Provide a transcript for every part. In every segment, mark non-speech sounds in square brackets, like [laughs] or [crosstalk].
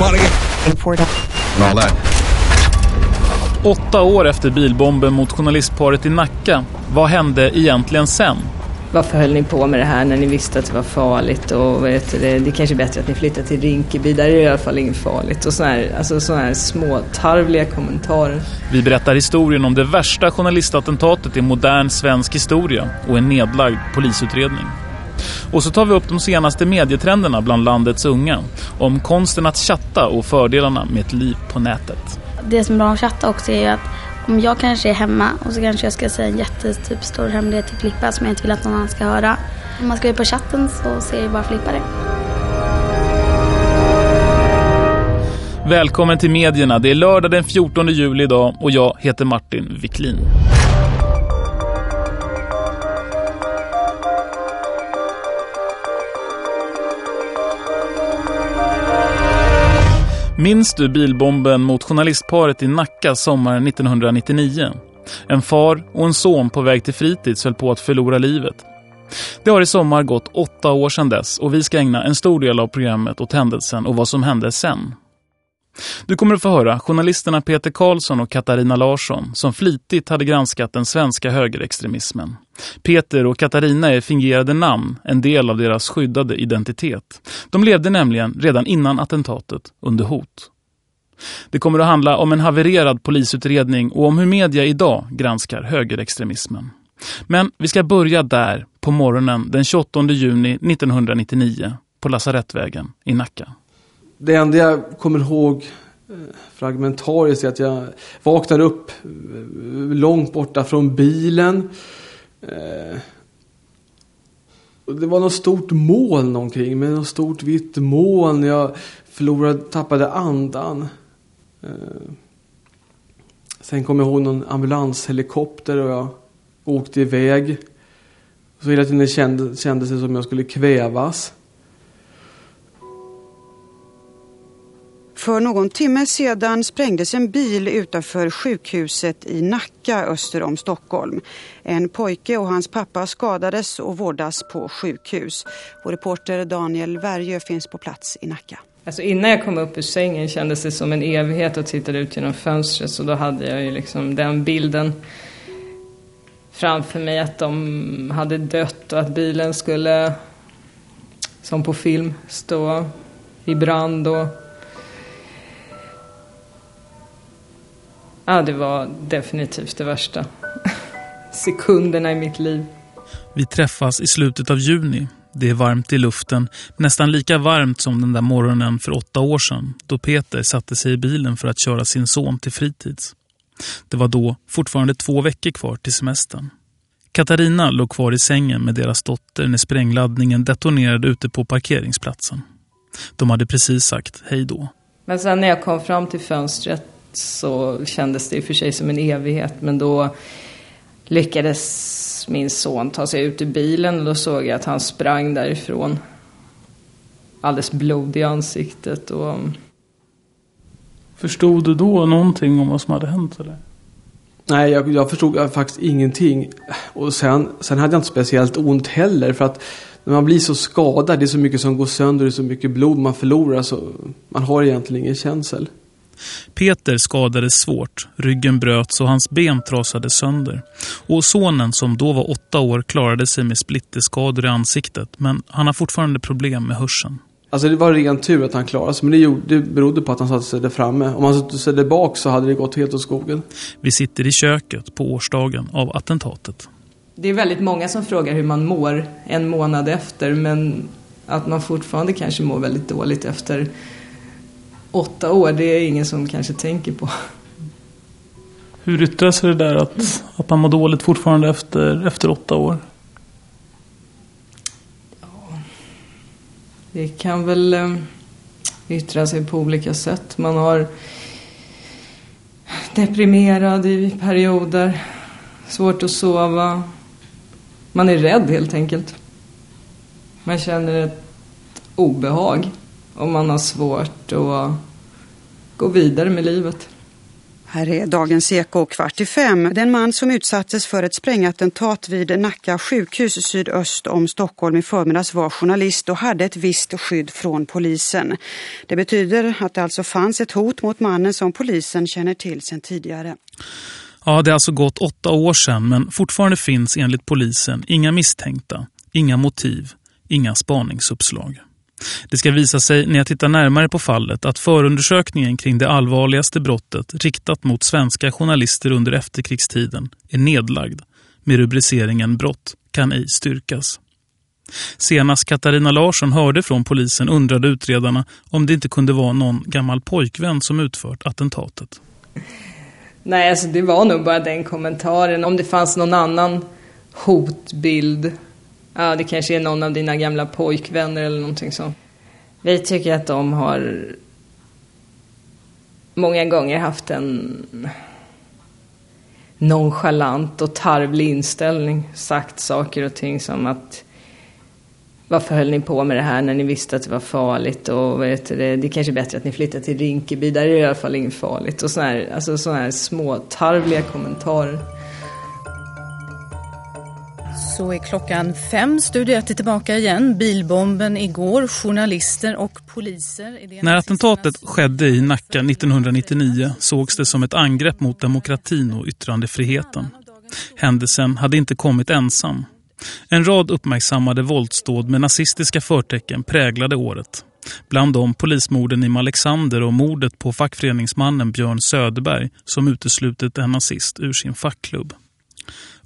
Nobody. And all that. Åtta år efter bilbomben mot journalistparet i Nacka, vad hände egentligen sen? Varför höll ni på med det här när ni visste att det var farligt? Och vet du, det, det är kanske bättre att ni flyttar till Rinkeby, där är det i alla fall inget farligt. Och sådana här, alltså såna här små tarvliga kommentarer. Vi berättar historien om det värsta journalistattentatet i modern svensk historia och en nedlagd polisutredning. Och så tar vi upp de senaste medietrenderna bland landets unga om konsten att chatta och fördelarna med ett liv på nätet. Det som är bra att chatta också är ju att om jag kanske är hemma och så kanske jag ska säga en jättestor typ, hemlighet till Filippa som jag inte vill att någon annan ska höra. Om man skriver på chatten så ser ju bara Filippa det. Välkommen till medierna. Det är lördag den 14 juli idag och jag heter Martin Wiklin. Minns du bilbomben mot journalistparet i Nacka sommaren 1999? En far och en son på väg till fritids höll på att förlora livet. Det har i sommar gått åtta år sedan dess och vi ska ägna en stor del av programmet åt händelsen och vad som hände sen. Du kommer att få höra journalisterna Peter Karlsson och Katarina Larsson som flitigt hade granskat den svenska högerextremismen. Peter och Katarina är fingerade namn, en del av deras skyddade identitet. De levde nämligen redan innan attentatet under hot. Det kommer att handla om en havererad polisutredning och om hur media idag granskar högerextremismen. Men vi ska börja där på morgonen den 28 juni 1999 på Lasarettvägen i Nacka. Det enda jag kommer ihåg eh, fragmentariskt är att jag vaknar upp eh, långt borta från bilen. Eh, det var något stort moln omkring mig, något stort vitt moln. Jag förlorade, tappade andan. Sen kom jag ihåg någon ambulanshelikopter och jag åkte iväg. Så hela tiden kände, kändes det som jag skulle kvävas. För någon timme sedan sprängdes en bil utanför sjukhuset i Nacka öster om Stockholm. En pojke och hans pappa skadades och vårdas på sjukhus. Vår reporter Daniel Värjö finns på plats i Nacka. Alltså innan jag kom upp ur sängen kändes det som en evighet och tittade ut genom fönstret. Så då hade jag ju liksom den bilden framför mig att de hade dött och att bilen skulle, som på film, stå i brand och Ja, det var definitivt det värsta. [laughs] Sekunderna i mitt liv. Vi träffas i slutet av juni. Det är varmt i luften, nästan lika varmt som den där morgonen för åtta år sedan då Peter satte sig i bilen för att köra sin son till fritids. Det var då fortfarande två veckor kvar till semestern. Katarina låg kvar i sängen med deras dotter när sprängladdningen detonerade ute på parkeringsplatsen. De hade precis sagt hej då. Men sen när jag kom fram till fönstret så kändes det i och för sig som en evighet. Men då lyckades min son ta sig ut ur bilen och då såg jag att han sprang därifrån. Alldeles blodig i ansiktet och... Förstod du då någonting om vad som hade hänt eller? Nej, jag, jag förstod faktiskt ingenting. Och sen, sen hade jag inte speciellt ont heller för att när man blir så skadad, det är så mycket som går sönder, det är så mycket blod man förlorar så man har egentligen ingen känsel. Peter skadades svårt, ryggen bröts och hans ben trasade sönder. Och sonen som då var åtta år klarade sig med splitterskador i ansiktet men han har fortfarande problem med hörseln. Alltså det var ren tur att han klarade sig men det, gjorde, det berodde på att han satte sig där framme. Om han satte sig där bak så hade det gått helt åt skogen. Vi sitter i köket på årsdagen av attentatet. Det är väldigt många som frågar hur man mår en månad efter men att man fortfarande kanske mår väldigt dåligt efter åtta år, det är ingen som kanske tänker på. Hur yttrar sig det där att, att man mår dåligt fortfarande efter, efter åtta år? Ja, det kan väl eh, yttra sig på olika sätt. Man har deprimerad i perioder, svårt att sova. Man är rädd helt enkelt. Man känner ett obehag och man har svårt att gå vidare med livet. Här är dagens Eko kvart i fem. Den man som utsattes för ett sprängattentat vid Nacka sjukhus sydöst om Stockholm i förmiddags var journalist och hade ett visst skydd från polisen. Det betyder att det alltså fanns ett hot mot mannen som polisen känner till sedan tidigare. Ja, det har alltså gått åtta år sedan men fortfarande finns enligt polisen inga misstänkta, inga motiv, inga spaningsuppslag. Det ska visa sig när jag tittar närmare på fallet att förundersökningen kring det allvarligaste brottet riktat mot svenska journalister under efterkrigstiden är nedlagd med rubriceringen brott kan ej styrkas. Senast Katarina Larsson hörde från polisen undrade utredarna om det inte kunde vara någon gammal pojkvän som utfört attentatet. Nej, alltså det var nog bara den kommentaren. Om det fanns någon annan hotbild Ja, det kanske är någon av dina gamla pojkvänner eller någonting så. Vi tycker att de har många gånger haft en nonchalant och tarvlig inställning. Sagt saker och ting som att varför höll ni på med det här när ni visste att det var farligt och vet du, det är kanske bättre att ni flyttar till Rinkeby, där är det i alla fall inget farligt. Och sådana här, alltså såna här små tarvliga kommentarer. Så är klockan fem. Studio 1 är tillbaka igen. Bilbomben igår, journalister och poliser. När attentatet skedde i Nacka 1999 sågs det som ett angrepp mot demokratin och yttrandefriheten. Händelsen hade inte kommit ensam. En rad uppmärksammade våldsdåd med nazistiska förtecken präglade året. Bland dem polismorden i Alexander och mordet på fackföreningsmannen Björn Söderberg som uteslutit en nazist ur sin fackklubb.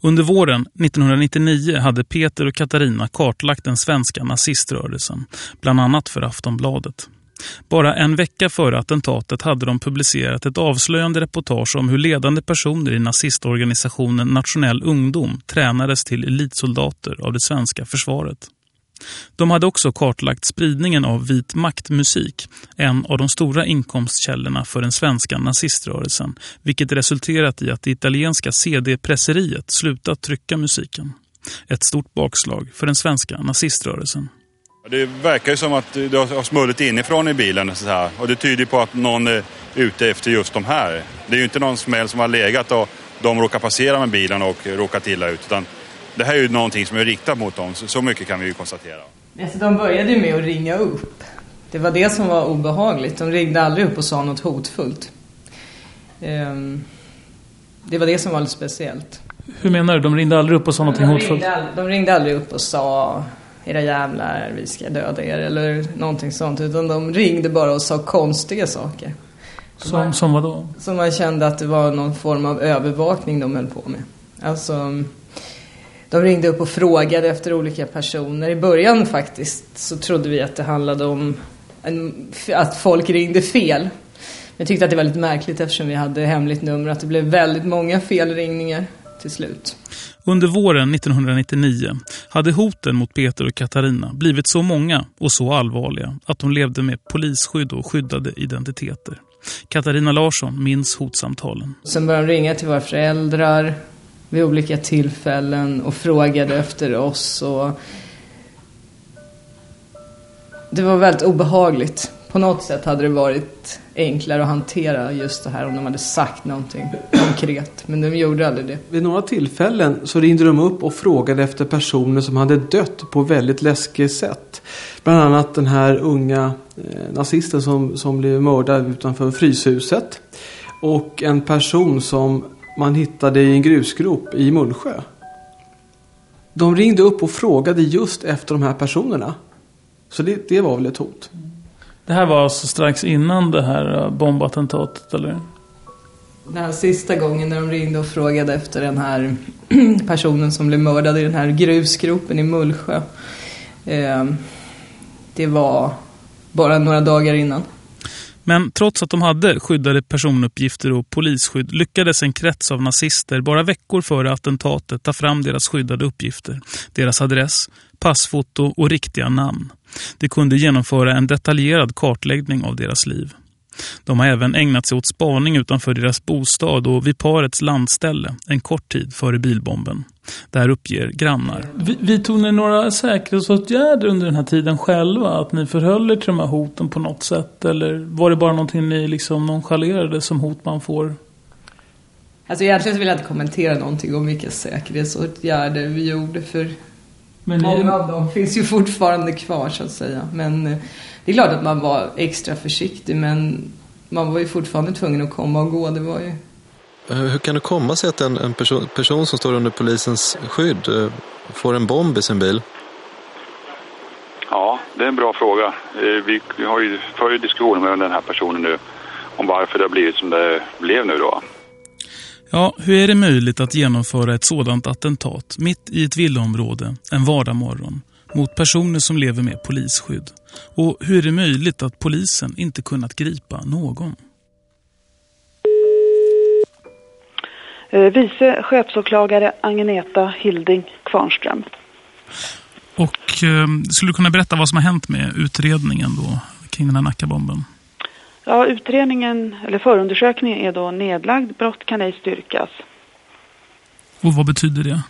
Under våren 1999 hade Peter och Katarina kartlagt den svenska naziströrelsen, bland annat för Aftonbladet. Bara en vecka före attentatet hade de publicerat ett avslöjande reportage om hur ledande personer i nazistorganisationen Nationell ungdom tränades till elitsoldater av det svenska försvaret. De hade också kartlagt spridningen av vit maktmusik, en av de stora inkomstkällorna för den svenska naziströrelsen, vilket resulterat i att det italienska CD-presseriet slutat trycka musiken. Ett stort bakslag för den svenska naziströrelsen. Det verkar ju som att det har smullit inifrån i bilen så här. och det tyder på att någon är ute efter just de här. Det är ju inte någon smäll som har legat och de råkar passera med bilen och råkat illa ut utan det här är ju någonting som är riktat mot dem, så, så mycket kan vi ju konstatera. Alltså, de började ju med att ringa upp. Det var det som var obehagligt. De ringde aldrig upp och sa något hotfullt. Um, det var det som var lite speciellt. Hur menar du? De ringde aldrig upp och sa något hotfullt? Ringde de ringde aldrig upp och sa era jävlar, vi ska döda er eller någonting sånt. Utan de ringde bara och sa konstiga saker. Som, man, som vad då? Som man kände att det var någon form av övervakning de höll på med. Alltså de ringde upp och frågade efter olika personer. I början faktiskt så trodde vi att det handlade om en, att folk ringde fel. Jag tyckte att det var lite märkligt eftersom vi hade hemligt nummer att det blev väldigt många felringningar till slut. Under våren 1999 hade hoten mot Peter och Katarina blivit så många och så allvarliga att de levde med polisskydd och skyddade identiteter. Katarina Larsson minns hotsamtalen. Sen började de ringa till våra föräldrar vid olika tillfällen och frågade efter oss. Och det var väldigt obehagligt. På något sätt hade det varit enklare att hantera just det här om de hade sagt någonting konkret. Men de gjorde aldrig det. Vid några tillfällen så ringde de upp och frågade efter personer som hade dött på väldigt läskigt sätt. Bland annat den här unga eh, nazisten som, som blev mördad utanför Fryshuset. Och en person som man hittade i en grusgrop i Mullsjö. De ringde upp och frågade just efter de här personerna. Så det, det var väl ett hot. Det här var alltså strax innan det här bombattentatet, eller? Den här sista gången när de ringde och frågade efter den här [clears throat] personen som blev mördad i den här grusgropen i Mullsjö. Eh, det var bara några dagar innan. Men trots att de hade skyddade personuppgifter och polisskydd lyckades en krets av nazister bara veckor före attentatet ta fram deras skyddade uppgifter, deras adress, passfoto och riktiga namn. De kunde genomföra en detaljerad kartläggning av deras liv. De har även ägnat sig åt spaning utanför deras bostad och vid parets landställe en kort tid före bilbomben. Där uppger grannar. Vi, vi tog ni några säkerhetsåtgärder under den här tiden själva? Att ni förhöll er till de här hoten på något sätt? Eller var det bara någonting ni liksom nonchalerade som hot man får Alltså egentligen vill jag inte kommentera någonting om vilka säkerhetsåtgärder vi gjorde för Men många av dem finns ju fortfarande kvar så att säga. Men eh, det är klart att man var extra försiktig men man var ju fortfarande tvungen att komma och gå. Det var ju... Hur kan det komma sig att en, en person, person som står under polisens skydd eh, får en bomb i sin bil? Ja, det är en bra fråga. Eh, vi, har ju för diskussioner med den här personen nu om varför det har blivit som det blev nu då. Ja, hur är det möjligt att genomföra ett sådant attentat mitt i ett villaområde en vardagmorgon mot personer som lever med polisskydd? Och hur är det möjligt att polisen inte kunnat gripa någon? Eh, vice chefsåklagare Agneta Hilding Kvarnström. Och eh, skulle du kunna berätta vad som har hänt med utredningen då kring den här Nackabomben? Ja, utredningen, eller förundersökningen är då nedlagd. Brott kan ej styrkas. Och vad betyder det?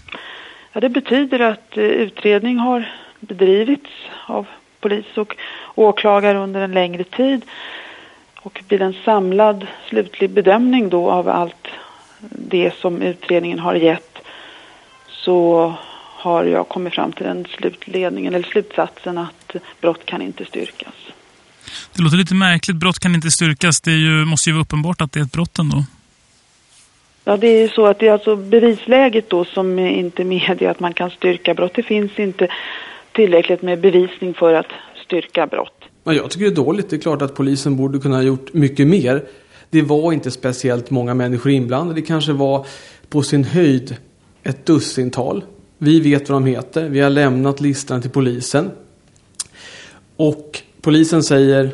Ja, det betyder att eh, utredning har bedrivits av polis och åklagare under en längre tid. Och vid en samlad slutlig bedömning då av allt det som utredningen har gett så har jag kommit fram till den slutledningen eller slutsatsen att brott kan inte styrkas. Det låter lite märkligt. Brott kan inte styrkas. Det ju, måste ju vara uppenbart att det är ett brott ändå. Ja, det är så att det är alltså bevisläget då som inte medger att man kan styrka brott. Det finns inte tillräckligt med bevisning för att styrka brott. Ja, jag tycker det är dåligt. Det är klart att polisen borde kunna ha gjort mycket mer. Det var inte speciellt många människor inblandade. Det kanske var på sin höjd ett dussintal. Vi vet vad de heter. Vi har lämnat listan till polisen. Och polisen säger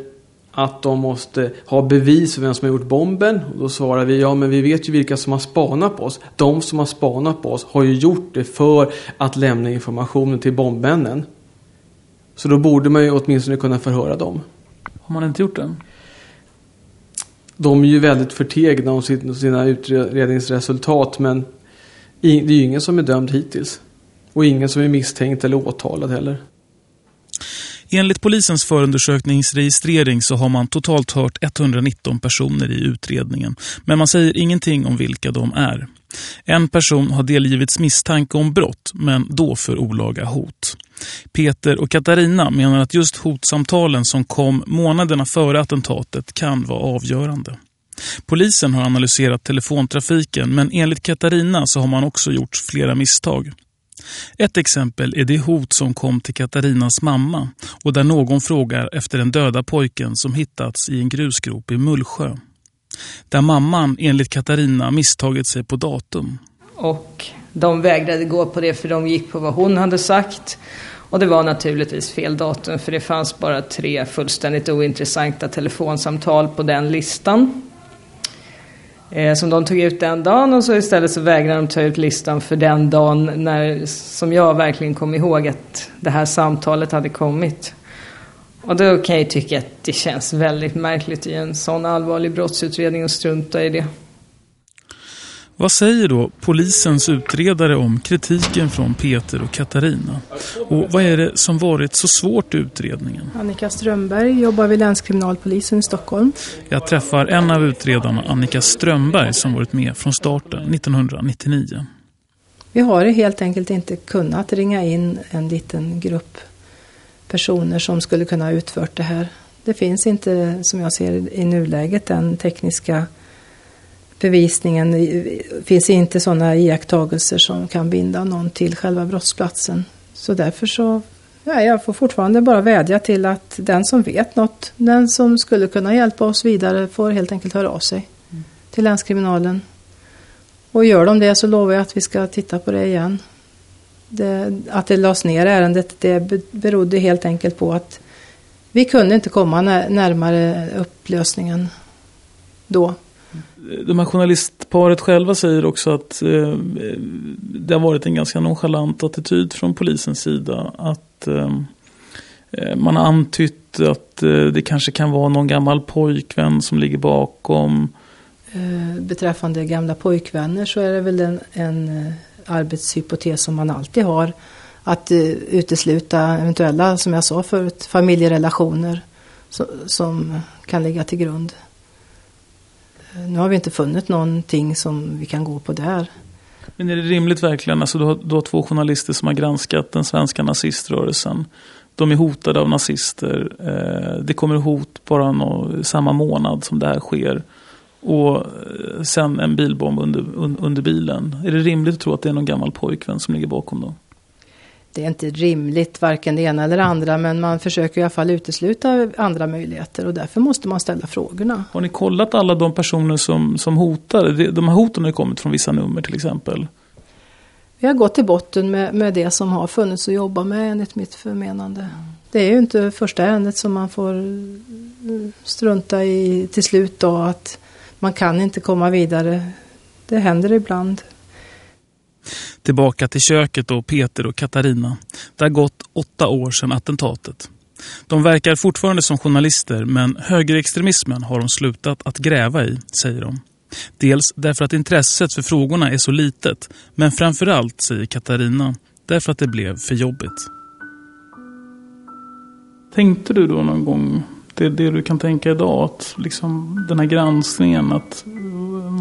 att de måste ha bevis för vem som har gjort bomben. Och då svarar vi, ja men vi vet ju vilka som har spanat på oss. De som har spanat på oss har ju gjort det för att lämna informationen till bombmännen. Så då borde man ju åtminstone kunna förhöra dem. Har man inte gjort det? De är ju väldigt förtegna om sina utredningsresultat men det är ju ingen som är dömd hittills. Och ingen som är misstänkt eller åtalad heller. Enligt polisens förundersökningsregistrering så har man totalt hört 119 personer i utredningen. Men man säger ingenting om vilka de är. En person har delgivits misstanke om brott, men då för olaga hot. Peter och Katarina menar att just hotsamtalen som kom månaderna före attentatet kan vara avgörande. Polisen har analyserat telefontrafiken men enligt Katarina så har man också gjort flera misstag. Ett exempel är det hot som kom till Katarinas mamma och där någon frågar efter den döda pojken som hittats i en grusgrop i Mullsjö. Där mamman enligt Katarina misstagit sig på datum. Och de vägrade gå på det för de gick på vad hon hade sagt. Och det var naturligtvis fel datum för det fanns bara tre fullständigt ointressanta telefonsamtal på den listan. Eh, som de tog ut den dagen och så istället så vägrade de ta ut listan för den dagen när, som jag verkligen kom ihåg att det här samtalet hade kommit. Och då kan jag ju tycka att det känns väldigt märkligt i en sån allvarlig brottsutredning att strunta i det. Vad säger då polisens utredare om kritiken från Peter och Katarina? Och vad är det som varit så svårt i utredningen? Annika Strömberg jobbar vid länskriminalpolisen i Stockholm. Jag träffar en av utredarna, Annika Strömberg, som varit med från starten 1999. Vi har helt enkelt inte kunnat ringa in en liten grupp personer som skulle kunna ha utfört det här. Det finns inte, som jag ser i nuläget, den tekniska bevisningen. Finns inte sådana iakttagelser som kan binda någon till själva brottsplatsen. Så därför så, ja, jag får fortfarande bara vädja till att den som vet något, den som skulle kunna hjälpa oss vidare får helt enkelt höra av sig mm. till länskriminalen. Och gör de det så lovar jag att vi ska titta på det igen. Det, att det lades ner ärendet det berodde helt enkelt på att vi kunde inte komma närmare upplösningen då de här journalistparet själva säger också att eh, det har varit en ganska nonchalant attityd från polisens sida. Att eh, eh, man har antytt att eh, det kanske kan vara någon gammal pojkvän som ligger bakom. Eh, beträffande gamla pojkvänner så är det väl en, en eh, arbetshypotes som man alltid har. Att eh, utesluta eventuella, som jag sa förut, familjerelationer som, som kan ligga till grund. Nu har vi inte funnit någonting som vi kan gå på där. Men är det rimligt verkligen, alltså du har, du har två journalister som har granskat den svenska naziströrelsen. De är hotade av nazister. Eh, det kommer hot bara nå, samma månad som det här sker. Och eh, sen en bilbomb under, under bilen. Är det rimligt att tro att det är någon gammal pojkvän som ligger bakom då? Det är inte rimligt, varken det ena eller det andra, men man försöker i alla fall utesluta andra möjligheter och därför måste man ställa frågorna. Har ni kollat alla de personer som, som hotar? De här hoten har kommit från vissa nummer till exempel. Vi har gått till botten med, med det som har funnits att jobba med enligt mitt förmenande. Det är ju inte första ärendet som man får strunta i till slut då att man kan inte komma vidare. Det händer ibland. Tillbaka till köket då Peter och Katarina. Det har gått åtta år sedan attentatet. De verkar fortfarande som journalister men högerextremismen har de slutat att gräva i, säger de. Dels därför att intresset för frågorna är så litet men framförallt, säger Katarina, därför att det blev för jobbigt. Tänkte du då någon gång det, det du kan tänka idag. Att liksom den här granskningen, att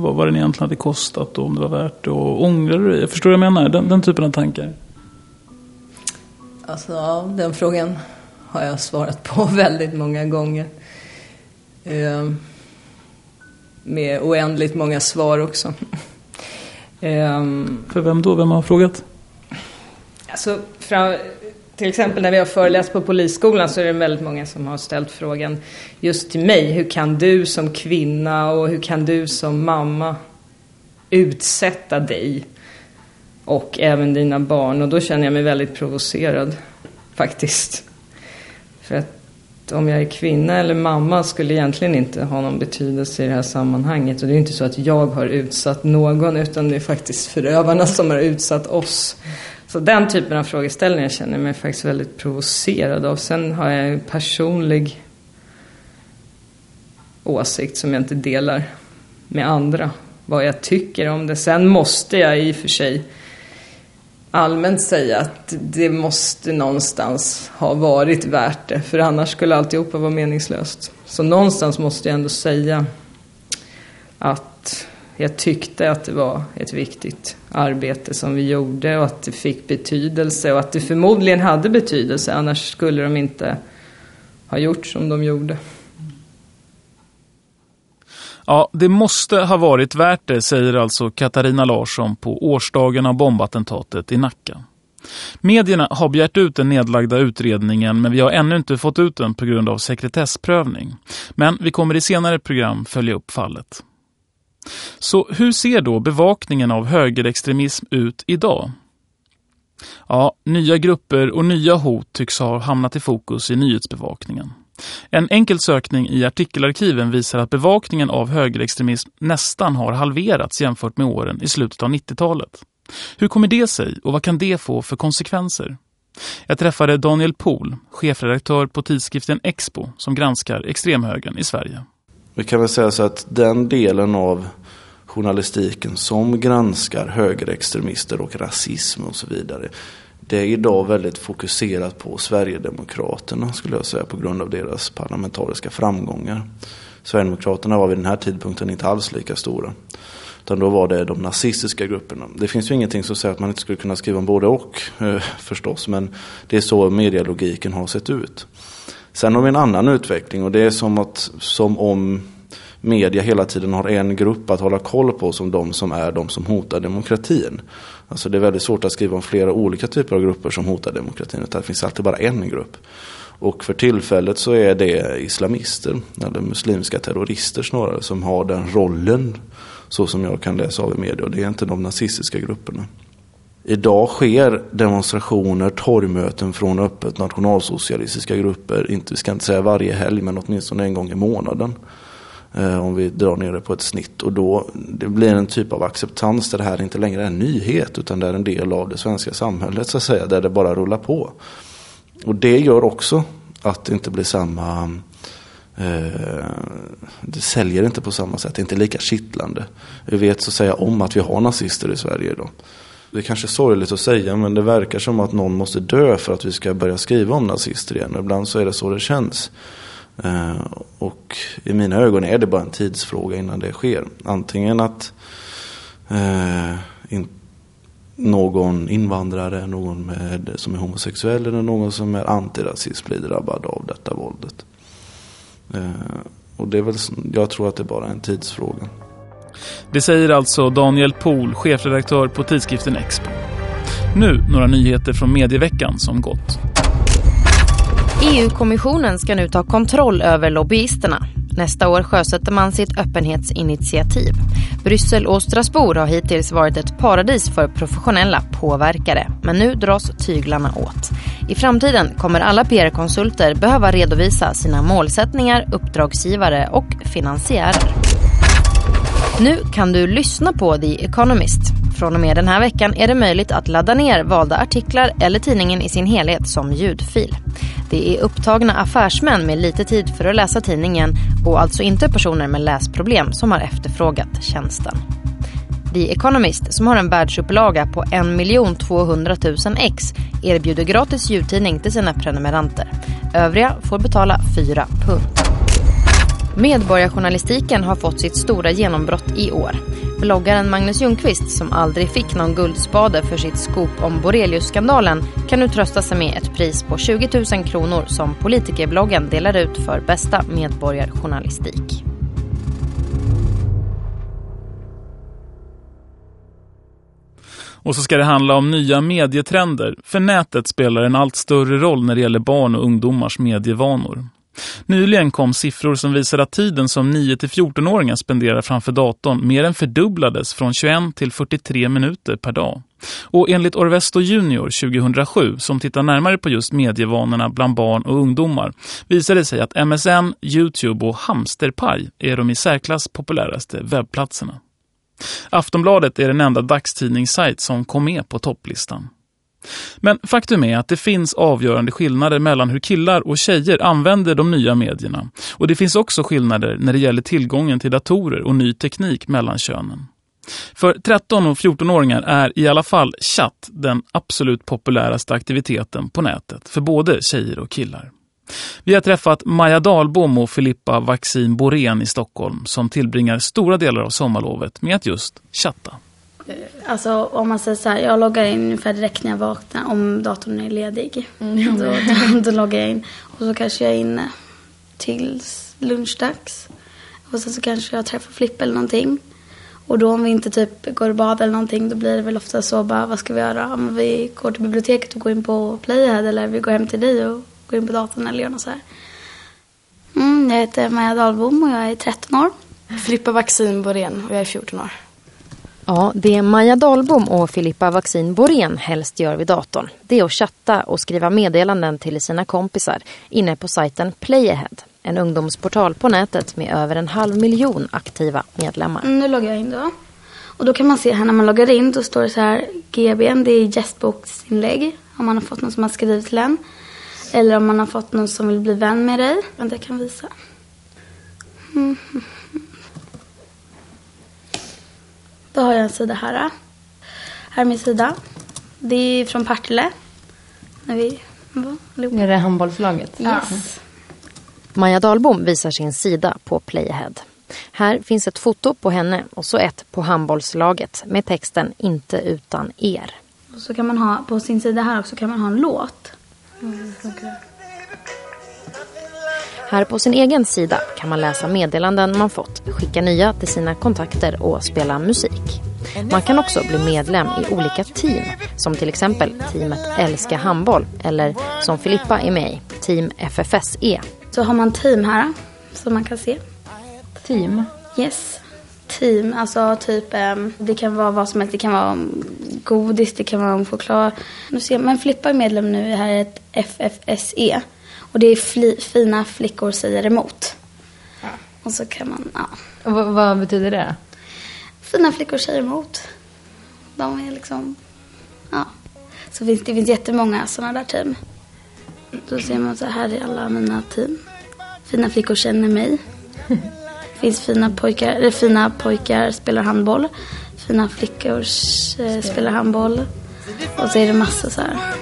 vad, vad den egentligen hade kostat och om det var värt det. Och ångrar du dig? Förstår du vad jag menar? Den, den typen av tankar. Alltså, ja, den frågan har jag svarat på [laughs] väldigt många gånger. Eh, med oändligt många svar också. [laughs] eh, För vem då? Vem har frågat? Alltså, fram, till exempel när vi har föreläst på polisskolan så är det väldigt många som har ställt frågan just till mig. Hur kan du som kvinna och hur kan du som mamma utsätta dig och även dina barn? Och då känner jag mig väldigt provocerad faktiskt. För att om jag är kvinna eller mamma skulle egentligen inte ha någon betydelse i det här sammanhanget. Och det är inte så att jag har utsatt någon utan det är faktiskt förövarna som har utsatt oss. Så den typen av frågeställningar känner jag mig faktiskt väldigt provocerad av. Sen har jag en personlig åsikt som jag inte delar med andra. Vad jag tycker om det. Sen måste jag i och för sig allmänt säga att det måste någonstans ha varit värt det. För annars skulle alltihopa vara meningslöst. Så någonstans måste jag ändå säga att jag tyckte att det var ett viktigt arbete som vi gjorde och att det fick betydelse och att det förmodligen hade betydelse annars skulle de inte ha gjort som de gjorde. Ja, det måste ha varit värt det, säger alltså Katarina Larsson på årsdagen av bombattentatet i Nacka. Medierna har begärt ut den nedlagda utredningen men vi har ännu inte fått ut den på grund av sekretessprövning. Men vi kommer i senare program följa upp fallet. Så hur ser då bevakningen av högerextremism ut idag? Ja, nya grupper och nya hot tycks ha hamnat i fokus i nyhetsbevakningen. En enkel sökning i artikelarkiven visar att bevakningen av högerextremism nästan har halverats jämfört med åren i slutet av 90-talet. Hur kommer det sig och vad kan det få för konsekvenser? Jag träffade Daniel Pohl, chefredaktör på tidskriften Expo som granskar extremhögern i Sverige. Vi kan väl säga så att den delen av journalistiken som granskar högerextremister och rasism och så vidare. Det är idag väldigt fokuserat på Sverigedemokraterna skulle jag säga på grund av deras parlamentariska framgångar. Sverigedemokraterna var vid den här tidpunkten inte alls lika stora. Utan då var det de nazistiska grupperna. Det finns ju ingenting som säger att man inte skulle kunna skriva om både och eh, förstås. Men det är så medialogiken har sett ut. Sen har vi en annan utveckling och det är som, att, som om media hela tiden har en grupp att hålla koll på som de som är de som hotar demokratin. Alltså det är väldigt svårt att skriva om flera olika typer av grupper som hotar demokratin. Utan det finns alltid bara en grupp. Och för tillfället så är det islamister eller muslimska terrorister snarare som har den rollen. Så som jag kan läsa av i media. Och det är inte de nazistiska grupperna. Idag sker demonstrationer, torgmöten från öppet nationalsocialistiska grupper. Inte, vi ska inte säga varje helg men åtminstone en gång i månaden. Eh, om vi drar ner det på ett snitt. Och då det blir en typ av acceptans där det här inte längre är en nyhet utan det är en del av det svenska samhället så att säga. Där det bara rullar på. Och det gör också att det inte blir samma eh, det säljer inte på samma sätt, det är inte lika kittlande. Vi vet så att säga om att vi har nazister i Sverige idag. Det är kanske sorgligt att säga men det verkar som att någon måste dö för att vi ska börja skriva om nazister igen. Ibland så är det så det känns. Eh, och i mina ögon är det bara en tidsfråga innan det sker. Antingen att eh, in, någon invandrare, någon med, som är homosexuell eller någon som är antirasist blir drabbad av detta våldet. Eh, och det är väl, jag tror att det bara är en tidsfråga. Det säger alltså Daniel Pohl, chefredaktör på tidskriften Expo. Nu några nyheter från medieveckan som gått. EU-kommissionen ska nu ta kontroll över lobbyisterna. Nästa år sjösätter man sitt öppenhetsinitiativ. Bryssel och Strasbourg har hittills varit ett paradis för professionella påverkare. Men nu dras tyglarna åt. I framtiden kommer alla PR-konsulter behöva redovisa sina målsättningar, uppdragsgivare och finansiärer. Nu kan du lyssna på The Economist. Från och med den här veckan är det möjligt att ladda ner valda artiklar eller tidningen i sin helhet som ljudfil. Det är upptagna affärsmän med lite tid för att läsa tidningen och alltså inte personer med läsproblem som har efterfrågat tjänsten. The Economist, som har en världsupplaga på 1 200 000 ex, erbjuder gratis ljudtidning till sina prenumeranter. Övriga får betala 4 pund. Medborgarjournalistiken har fått sitt stora genombrott i år. Bloggaren Magnus Ljungqvist, som aldrig fick någon guldspade för sitt skop om Borreliusskandalen, kan nu trösta sig med ett pris på 20 000 kronor som politikerbloggen delar ut för bästa medborgarjournalistik. Och så ska det handla om nya medietrender, för nätet spelar en allt större roll när det gäller barn och ungdomars medievanor. Nyligen kom siffror som visar att tiden som 9-14-åringar spenderar framför datorn mer än fördubblades från 21 till 43 minuter per dag. Och enligt Orvesto Junior 2007 som tittar närmare på just medievanorna bland barn och ungdomar visar det sig att MSN, Youtube och Hamsterpaj är de i särklass populäraste webbplatserna. Aftonbladet är den enda dagstidningssajt som kom med på topplistan. Men faktum är att det finns avgörande skillnader mellan hur killar och tjejer använder de nya medierna. Och det finns också skillnader när det gäller tillgången till datorer och ny teknik mellan könen. För 13- och 14-åringar är i alla fall chatt den absolut populäraste aktiviteten på nätet för både tjejer och killar. Vi har träffat Maja Dahlbom och Filippa Vaccin Borén i Stockholm som tillbringar stora delar av sommarlovet med att just chatta. Eh, alltså om man säger så här, jag loggar in ungefär direkt när jag vaknar om datorn är ledig. Mm. Då, då, [laughs] då, loggar jag in. Och så kanske jag är inne tills lunchdags. Och sen så kanske jag träffar Flipp eller någonting. Och då om vi inte typ går och bad eller någonting då blir det väl ofta så bara, vad ska vi göra? Om vi går till biblioteket och går in på Playhead eller vi går hem till dig och går in på datorn eller gör något så här. Mm, jag heter Maja Dahlbom och jag är 13 år. Filippa Vaccin Borén och jag är 14 år. Ja, det Maja Dahlbom och Filippa Vaccin Borén helst gör vid datorn det är att chatta och skriva meddelanden till sina kompisar inne på sajten Playahead. En ungdomsportal på nätet med över en halv miljon aktiva medlemmar. Mm, nu loggar jag in då. Och då kan man se här när man loggar in då står det så här GBN, det är gästboksinlägg. Om man har fått någon som har skrivit till en. Eller om man har fått någon som vill bli vän med dig. Vänta, jag kan visa. Mm. mm. Då har jag en sida här. Här är min sida. Det är från Partille. När vi Är det handbollslaget? Yes. Maja Dahlbom visar sin sida på Playhead. Här finns ett foto på henne och så ett på handbollslaget med texten Inte utan er. Och så kan man ha, på sin sida här också kan man ha en låt. Mm, okay. Här på sin egen sida kan man läsa meddelanden man fått, skicka nya till sina kontakter och spela musik. Man kan också bli medlem i olika team, som till exempel teamet Älska handboll eller som Filippa är med i, Team FFSE. Så har man team här som man kan se. Team? Yes. Team, alltså typ ehm, det kan vara vad som helst. Det kan vara godis, det kan vara choklad. Men Filippa är medlem nu här är ett FFSE. Och det är fli, fina flickor säger emot. Ja. Och så kan man, ja. Och vad, vad betyder det? Fina flickor säger emot. De är liksom, ja. Så finns, det finns jättemånga sådana där team. Då ser man så här i alla mina team. Fina flickor känner mig. Det [laughs] finns fina pojkar, eller fina pojkar spelar handboll. Fina flickor eh, spelar handboll. Och så är det massor så här.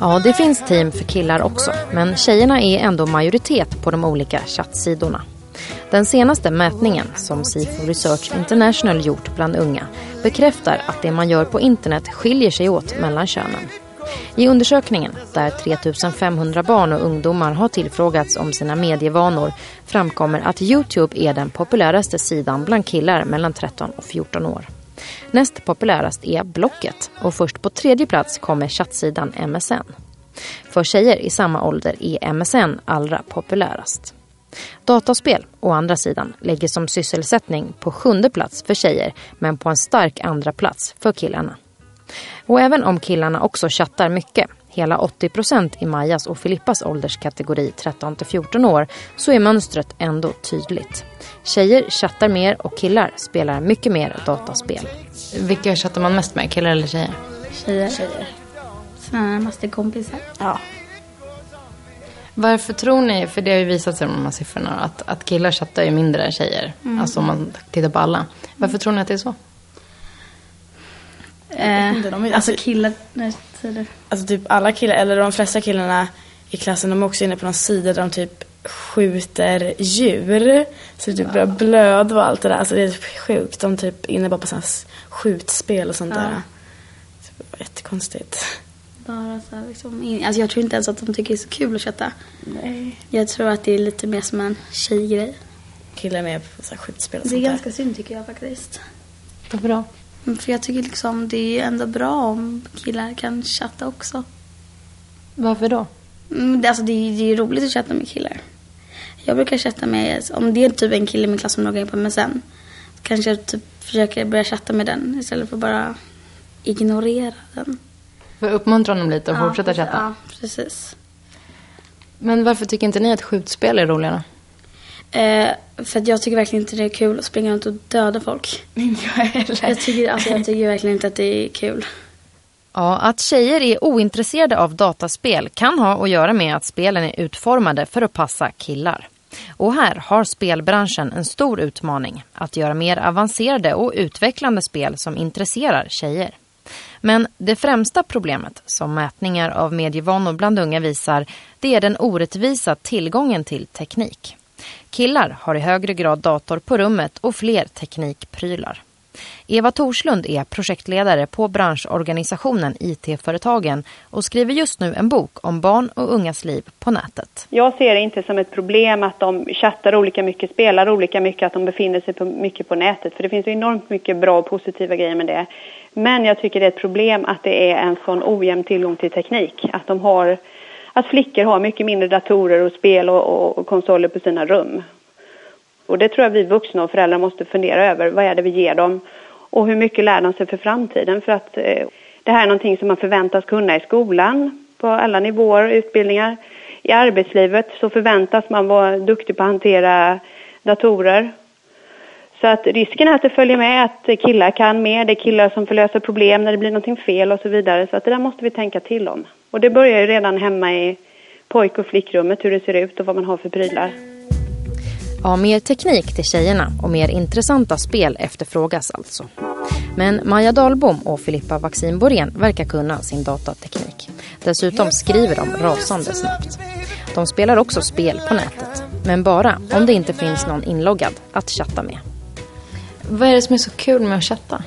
Ja. Det finns team för killar också, men tjejerna är ändå majoritet på de olika chattsidorna. Den senaste mätningen som Sifo Research International gjort bland unga bekräftar att det man gör på internet skiljer sig åt mellan könen. I undersökningen, där 3500 barn och ungdomar har tillfrågats om sina medievanor, framkommer att Youtube är den populäraste sidan bland killar mellan 13 och 14 år. Näst populärast är Blocket och först på tredje plats kommer chattsidan MSN. För tjejer i samma ålder är MSN allra populärast. Dataspel, å andra sidan, lägger som sysselsättning på sjunde plats för tjejer men på en stark andra plats för killarna. Och även om killarna också chattar mycket, hela 80% i Majas och Filippas ålderskategori 13-14 år, så är mönstret ändå tydligt. Tjejer chattar mer och killar spelar mycket mer dataspel. Vilka chattar man mest med, killar eller tjejer? Tjejer. Tjejer. Sina närmaste kompisar. Ja. Varför tror ni, för det har ju visat sig med de här siffrorna, att, att killar chattar ju mindre än tjejer. Mm. Alltså om man tittar på alla. Varför tror ni att det är så? Eh, alltså alltså- killar... Det. Alltså typ alla killar, eller de flesta killarna i klassen, de är också inne på någon sida där de typ skjuter djur. Så det typ börjar blöda och allt det där. Alltså det är typ sjukt. De typ inne bara på sådana skjutspel och sånt Ja. där. Det var jättekonstigt. Bara så här liksom, in- alltså jag tror inte ens att de tycker det är så kul att chatta. Nej. Jag tror att det är lite mer som en tjejgrej. Killar är med på så här skjutspel och Det är sånt ganska synd tycker jag faktiskt. Varför då? Men För jag tycker liksom det är ändå bra om killar kan chatta också. Varför då? Mm, det- Alltså det är, det är roligt att chatta med killar. Jag brukar chatta med, om det är typ en kille i min klass som loggar in på MSN. Kanske jag typ försöker börja chatta med den istället för att bara ignorera den. För att uppmuntra honom lite och Ja, fortsätta chatta? Ja, precis. Men varför tycker inte ni att skjutspel är roligare? Eh, för att jag tycker verkligen inte det är kul att springa runt och döda folk. [laughs] Inte jag heller. Jag tycker, alltså, jag tycker verkligen inte att det är kul. Ja, att tjejer är ointresserade av dataspel kan ha att göra med att spelen är utformade för att passa killar. Och här har spelbranschen en stor utmaning att göra mer avancerade och utvecklande spel som intresserar tjejer. Men det främsta problemet som mätningar av medievanor bland unga visar det är den orättvisa tillgången till teknik. Killar har i högre grad dator på rummet och fler teknikprylar. Eva Torslund är projektledare på branschorganisationen IT-företagen och skriver just nu en bok om barn och ungas liv på nätet. Jag ser det inte som ett problem att de chattar olika mycket, spelar olika mycket, att de befinner sig på, mycket på nätet. För det finns enormt mycket bra och positiva grejer med det. Men jag tycker det är ett problem att det är en sån ojämn tillgång till teknik. Att de har, att flickor har mycket mindre datorer och spel och, och, och konsoler på sina rum. Och det tror jag vi vuxna och föräldrar måste fundera över. Vad är det vi ger dem? Och hur mycket lär de sig för framtiden? För att eh, det här är någonting som man förväntas kunna i skolan på alla nivåer, och utbildningar. I arbetslivet så förväntas man vara duktig på att hantera datorer. Så att risken är att det följer med att killar kan mer, det är killar som får lösa problem när det blir någonting fel och så vidare. Så att det där måste vi tänka till om. Och det börjar ju redan hemma i pojk och flickrummet, hur det ser ut och vad man har för prylar. Ja, mer teknik till tjejerna och mer intressanta spel efterfrågas alltså. Men Maja Dahlbom och Filippa Vaccin Borén verkar kunna sin datateknik. Dessutom skriver de rasande snabbt. De spelar också spel på nätet, men bara om det inte finns någon inloggad att chatta med. Vad är det som är så kul med att chatta?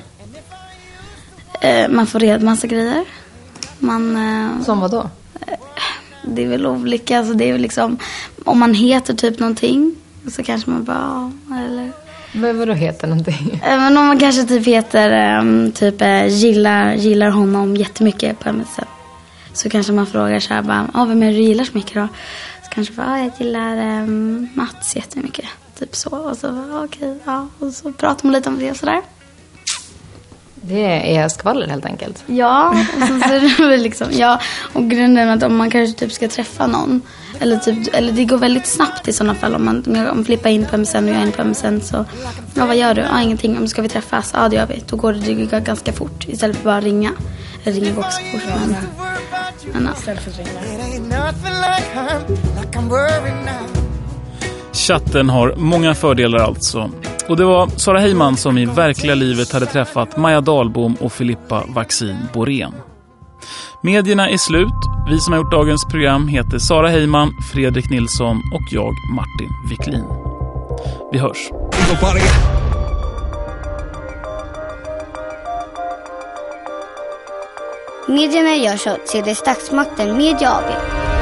Eh, man får reda på massa grejer. Man, eh, Som vad då? Det är väl olika. Alltså det är väl liksom, om man heter typ någonting så kanske man bara, eller... Vad, vadå heter någonting? [laughs] Eh, Men om man kanske typ heter, ehm, typ eh, gillar, gillar honom jättemycket på MSN. Så kanske man frågar så här bara, ah, vem är det du gillar så mycket då? Så kanske bara, ah, jag gillar um, Mats jättemycket. Typ så. Och så, okej, ja. Och så pratar man lite om det och sådär. Det är skvaller helt enkelt. Ja, och så, så är det liksom, ja. Och grunden är att om man kanske typ ska träffa någon. Eller, typ, eller det går väldigt snabbt i sådana fall. Om man, om jag flippar in på MSN och jag är in på MSN så. Ja, vad gör du? Ja, ingenting. Om ska vi träffas? Ja, det gör vi. Då går det, det går ganska fort. Istället för bara ringa. Eller ringa går också fort. Men, men, ja. Chatten har många fördelar alltså. Och det var Sara Heyman som i verkliga livet hade träffat Maja Dahlbom och Filippa Vaccin Borén. Medierna är slut. Vi som har gjort dagens program heter Sara Heyman, Fredrik Nilsson och jag, Martin Wiklin. Vi hörs. Medierna görs av CD Statsmakten Media AB.